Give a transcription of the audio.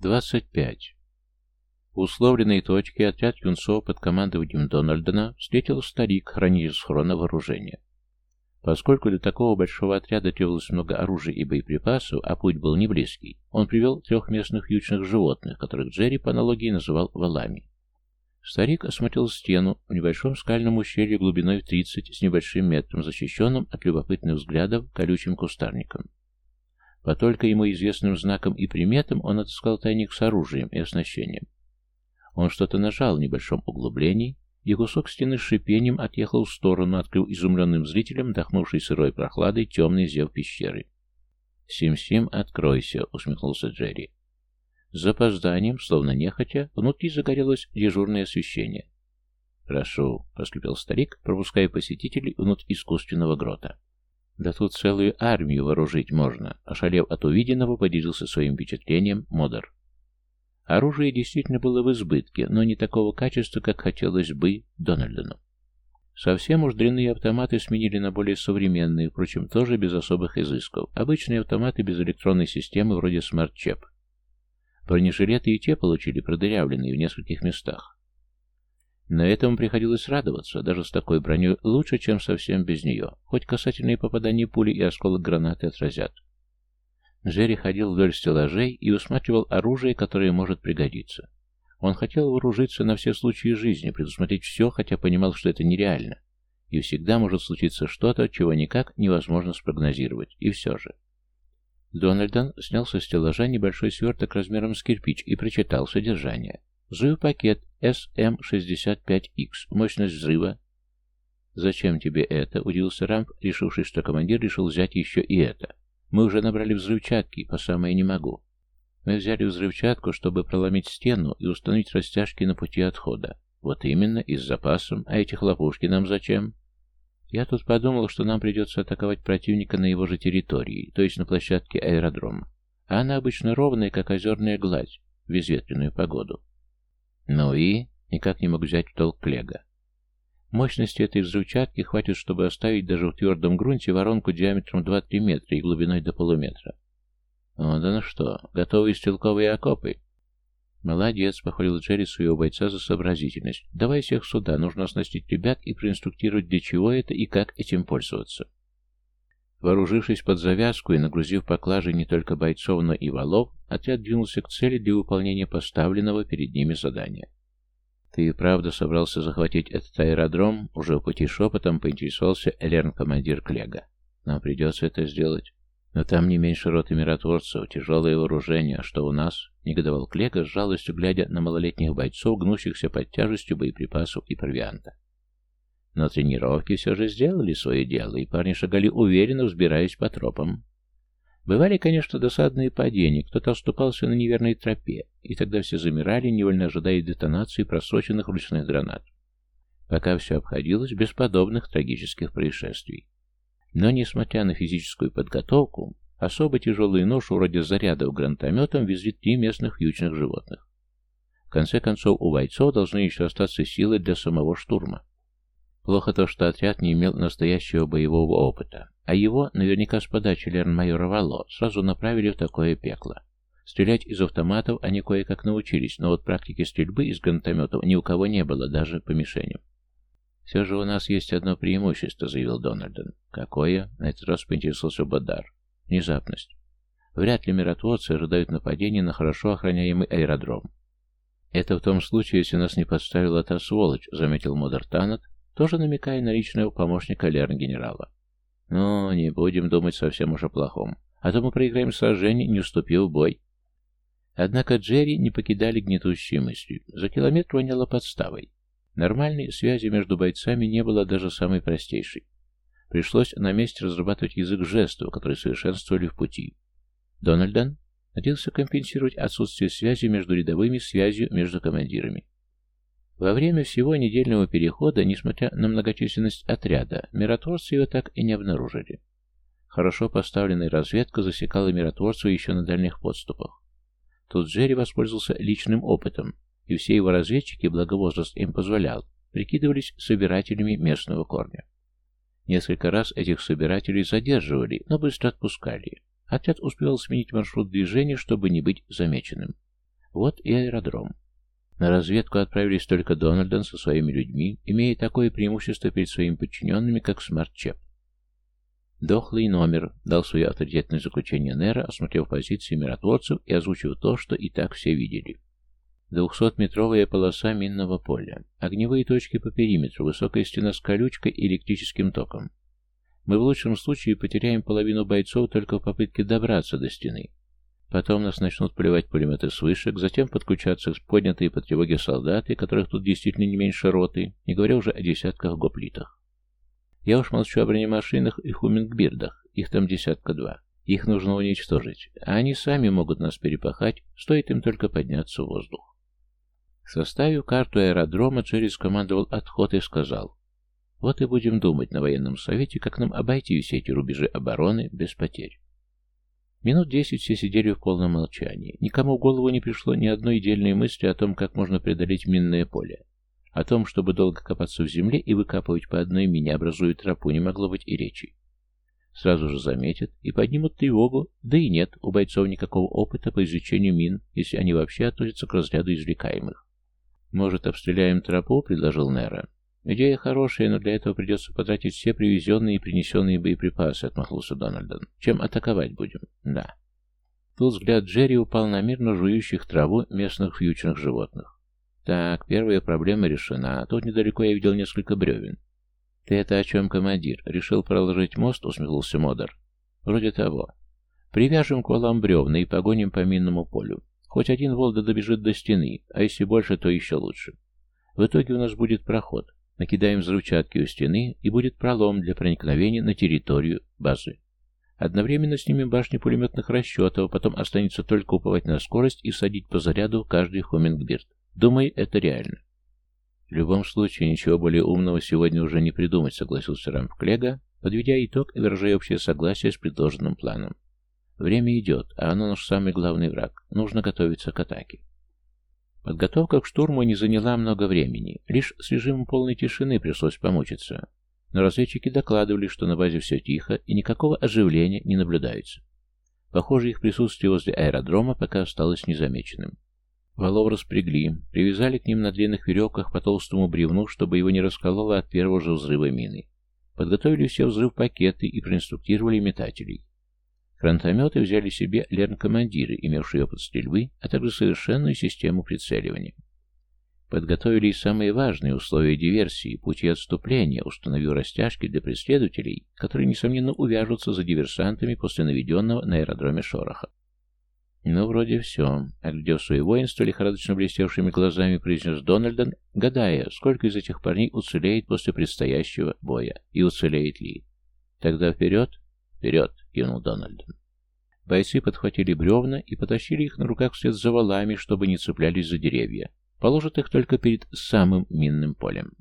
25. В условленной точке отряд юнцов под командованием Дональдона встретил старик, хранитель схрона вооружения. Поскольку для такого большого отряда требовалось много оружия и боеприпасов, а путь был не близкий, он привел трех местных ючных животных, которых Джерри по аналогии называл валами. Старик осмотрел стену в небольшом скальном ущелье глубиной в 30 с небольшим метром, защищенным от любопытных взглядов колючим кустарником. По только ему известным знакам и приметам он отыскал тайник с оружием и оснащением. Он что-то нажал в небольшом углублении, и кусок стены с шипением отъехал в сторону, открыл изумленным зрителям, дохнувший сырой прохладой, темный зев пещеры. «Сим-Сим, откройся», — усмехнулся Джерри. С запозданием, словно нехотя, внутри загорелось дежурное освещение. «Прошу», — проскрипел старик, пропуская посетителей внутрь искусственного грота. Да тут целую армию вооружить можно, ошалев от увиденного, поделился своим впечатлением Модер. Оружие действительно было в избытке, но не такого качества, как хотелось бы Дональдону. Совсем уж дрянные автоматы сменили на более современные, впрочем, тоже без особых изысков. Обычные автоматы без электронной системы вроде Chip. Бронежилеты и те получили продырявленные в нескольких местах. Но этому приходилось радоваться, даже с такой броней лучше, чем совсем без нее. Хоть касательные попадания пули и осколок гранаты отразят. Джерри ходил вдоль стеллажей и усматривал оружие, которое может пригодиться. Он хотел вооружиться на все случаи жизни, предусмотреть все, хотя понимал, что это нереально. И всегда может случиться что-то, чего никак невозможно спрогнозировать. И все же. Дональдон снял со стеллажа небольшой сверток размером с кирпич и прочитал содержание. Взрыв пакет SM-65X. Мощность взрыва. «Зачем тебе это?» — удивился Рамп, решивший, что командир решил взять еще и это. «Мы уже набрали взрывчатки, по самое не могу». Мы взяли взрывчатку, чтобы проломить стену и установить растяжки на пути отхода. Вот именно, и с запасом. А эти хлопушки нам зачем? Я тут подумал, что нам придется атаковать противника на его же территории, то есть на площадке аэродрома. А она обычно ровная, как озерная гладь, в безветренную погоду. Ну и... Никак не мог взять в толк Клега. Мощности этой взрывчатки хватит, чтобы оставить даже в твердом грунте воронку диаметром 2-3 метра и глубиной до полуметра. О, да ну что, готовые стрелковые окопы? Молодец, похвалил Джерри своего бойца за сообразительность. Давай всех сюда, нужно оснастить ребят и проинструктировать, для чего это и как этим пользоваться. Вооружившись под завязку и нагрузив поклажей не только бойцов, но и валов, отряд двинулся к цели для выполнения поставленного перед ними задания. «Ты и правда собрался захватить этот аэродром?» Уже в пути шепотом поинтересовался Элерн-командир Клега. «Нам придется это сделать. Но там не меньше роты миротворцев, тяжелое вооружение, а что у нас?» Негодовал Клега с жалостью, глядя на малолетних бойцов, гнущихся под тяжестью боеприпасов и провианта. Но тренировки все же сделали свое дело, и парни шагали уверенно, взбираясь по тропам. Бывали, конечно, досадные падения, кто-то оступался на неверной тропе, и тогда все замирали, невольно ожидая детонации просроченных ручных гранат. Пока все обходилось без подобных трагических происшествий. Но, несмотря на физическую подготовку, особо тяжелые нож вроде зарядов гранатометом везли три местных ючных животных. В конце концов, у бойцов должны еще остаться силы для самого штурма. Плохо то, что отряд не имел настоящего боевого опыта, а его, наверняка с подачи лерн-майора Вало, сразу направили в такое пекло. Стрелять из автоматов они кое-как научились, но вот практики стрельбы из гранатометов ни у кого не было, даже по мишеням. «Все же у нас есть одно преимущество», — заявил Дональдон. «Какое?» — на этот раз поинтересовался Бадар. «Внезапность. Вряд ли миротворцы ожидают нападения на хорошо охраняемый аэродром». «Это в том случае, если нас не подставила та сволочь», — заметил Модер Танат, тоже намекая на личного помощника Лерн-генерала. «Ну, не будем думать совсем уж о плохом, а то мы проиграем сражение, не уступив в бой». Однако Джерри не покидали гнетущие мысли. За километр воняло подставой. Нормальной связи между бойцами не было даже самой простейшей. Пришлось на месте разрабатывать язык жестов, которые совершенствовали в пути. Дональдон надеялся компенсировать отсутствие связи между рядовыми связью между командирами. Во время всего недельного перехода, несмотря на многочисленность отряда, миротворцы его так и не обнаружили. Хорошо поставленная разведка засекала миротворцев еще на дальних подступах. Тут Джерри воспользовался личным опытом, и все его разведчики, благо возраст им позволял, прикидывались собирателями местного корня. Несколько раз этих собирателей задерживали, но быстро отпускали. Отряд успевал сменить маршрут движения, чтобы не быть замеченным. Вот и аэродром. На разведку отправились только Дональдон со своими людьми, имея такое преимущество перед своими подчиненными, как смарт-чип. Дохлый номер дал свое авторитетное заключение Нера, осмотрев позиции миротворцев и озвучив то, что и так все видели. Двухсотметровая полоса минного поля, огневые точки по периметру, высокая стена с колючкой и электрическим током. Мы в лучшем случае потеряем половину бойцов только в попытке добраться до стены. Потом нас начнут поливать пулеметы с вышек, затем подключаться поднятые по тревоге солдаты, которых тут действительно не меньше роты, не говоря уже о десятках гоплитах. Я уж молчу о бронемашинах и хумингбирдах, их там десятка два. Их нужно уничтожить, а они сами могут нас перепахать, стоит им только подняться в воздух. Составив карту аэродрома, Джерри скомандовал отход и сказал, вот и будем думать на военном совете, как нам обойти все эти рубежи обороны без потерь. Минут десять все сидели в полном молчании. Никому в голову не пришло ни одной дельной мысли о том, как можно преодолеть минное поле. О том, чтобы долго копаться в земле и выкапывать по одной мине, образуя тропу, не могло быть и речи. Сразу же заметят и поднимут тревогу, да и нет у бойцов никакого опыта по изучению мин, если они вообще относятся к разряду извлекаемых. «Может, обстреляем тропу?» — предложил Нера. «Идея хорошая, но для этого придется потратить все привезенные и принесенные боеприпасы», — отмахнулся Дональдон. «Чем атаковать будем?» «Да». Тут взгляд Джерри упал на мирно жующих траву местных фьючерных животных. «Так, первая проблема решена. Тут недалеко я видел несколько бревен». «Ты это о чем, командир? Решил проложить мост?» — усмехнулся Модер. «Вроде того. Привяжем к валам бревна и погоним по минному полю. Хоть один Волда добежит до стены, а если больше, то еще лучше. В итоге у нас будет проход. Накидаем взрывчатки у стены, и будет пролом для проникновения на территорию базы. Одновременно снимем башни пулеметных расчетов, потом останется только уповать на скорость и садить по заряду каждый хомингбирд. Думаю, это реально. В любом случае, ничего более умного сегодня уже не придумать, согласился Рамп Клега, подведя итог и выражая общее согласие с предложенным планом. Время идет, а оно наш самый главный враг. Нужно готовиться к атаке. Подготовка к штурму не заняла много времени. Лишь с режимом полной тишины пришлось помучиться. Но разведчики докладывали, что на базе все тихо и никакого оживления не наблюдается. Похоже, их присутствие возле аэродрома пока осталось незамеченным. Валов распрягли, привязали к ним на длинных веревках по толстому бревну, чтобы его не раскололо от первого же взрыва мины. Подготовили все взрыв-пакеты и проинструктировали метателей. Гранатометы взяли себе лерн-командиры, имевшие опыт стрельбы, а также совершенную систему прицеливания. Подготовили и самые важные условия диверсии, пути отступления, установив растяжки для преследователей, которые, несомненно, увяжутся за диверсантами после наведенного на аэродроме шороха. «Ну, вроде все», — оглядев свое воинство, лихорадочно блестевшими глазами, произнес Дональдон, гадая, сколько из этих парней уцелеет после предстоящего боя, и уцелеет ли. «Тогда вперед?» «Вперед!» — кивнул Дональдон. Бойцы подхватили бревна и потащили их на руках вслед за валами, чтобы не цеплялись за деревья. Положат их только перед самым минным полем.